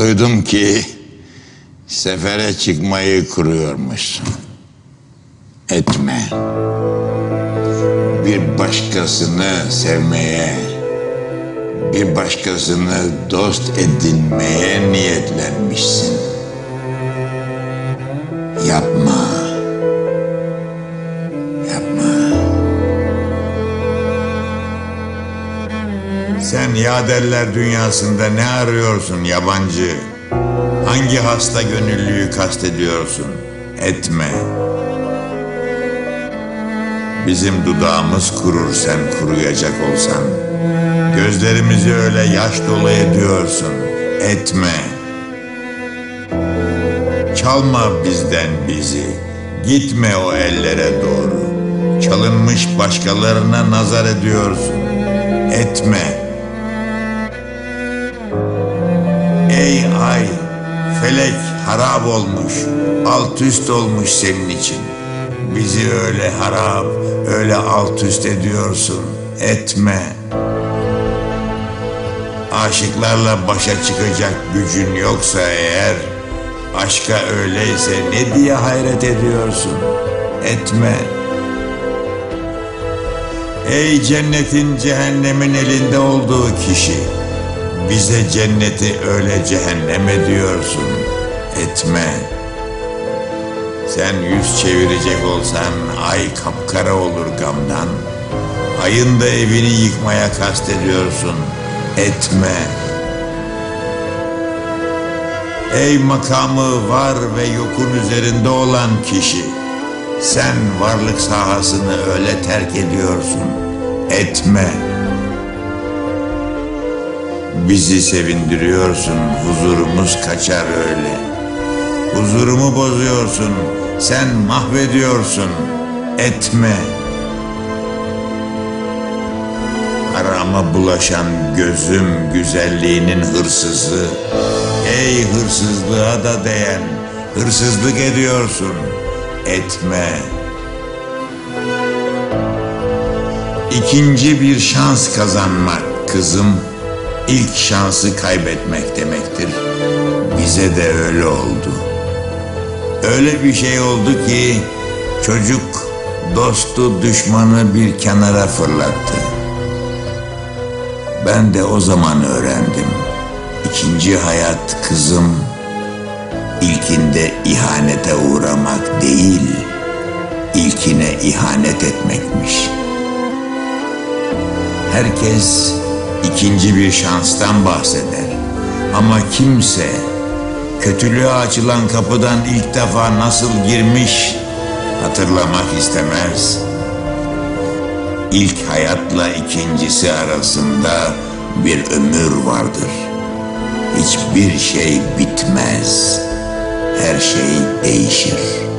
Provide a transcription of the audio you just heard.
Duydum ki sefere çıkmayı kuruyormuşsun. Etme. Bir başkasını sevmeye, bir başkasını dost edinmeye niyetlenmişsin. Yapma. Sen yaderler dünyasında ne arıyorsun yabancı? Hangi hasta gönüllüyü kastediyorsun? Etme. Bizim dudağımız kurur sen kuruyacak olsan. Gözlerimizi öyle yaş dolu ediyorsun. Etme. Çalma bizden bizi. Gitme o ellere doğru. Çalınmış başkalarına nazar ediyorsun. Etme. Felek harap olmuş, alt üst olmuş senin için. Bizi öyle harap, öyle alt üst ediyorsun. Etme. Aşıklarla başa çıkacak gücün yoksa eğer, aşka öyleyse ne diye hayret ediyorsun? Etme. Ey cennetin cehennemin elinde olduğu kişi, bize cenneti öyle cehennem ediyorsun. Etme. Sen yüz çevirecek olsan ay kapkara olur gamdan. Ayın da evini yıkmaya kastediyorsun. Etme. Ey makamı var ve yokun üzerinde olan kişi. Sen varlık sahasını öyle terk ediyorsun. Etme. Bizi sevindiriyorsun, huzurumuz kaçar öyle. Huzurumu bozuyorsun, sen mahvediyorsun. Etme. Harama bulaşan gözüm güzelliğinin hırsızı. Ey hırsızlığa da değen, hırsızlık ediyorsun. Etme. İkinci bir şans kazanmak kızım, ilk şansı kaybetmek demektir. Bize de öyle oldu. Öyle bir şey oldu ki çocuk dostu düşmanı bir kenara fırlattı. Ben de o zaman öğrendim. İkinci hayat kızım ilkinde ihanete uğramak değil, ilkine ihanet etmekmiş. Herkes ikinci bir şanstan bahseder. Ama kimse kötülüğe açılan kapıdan ilk defa nasıl girmiş hatırlamak istemez. İlk hayatla ikincisi arasında bir ömür vardır. Hiçbir şey bitmez. Her şey değişir.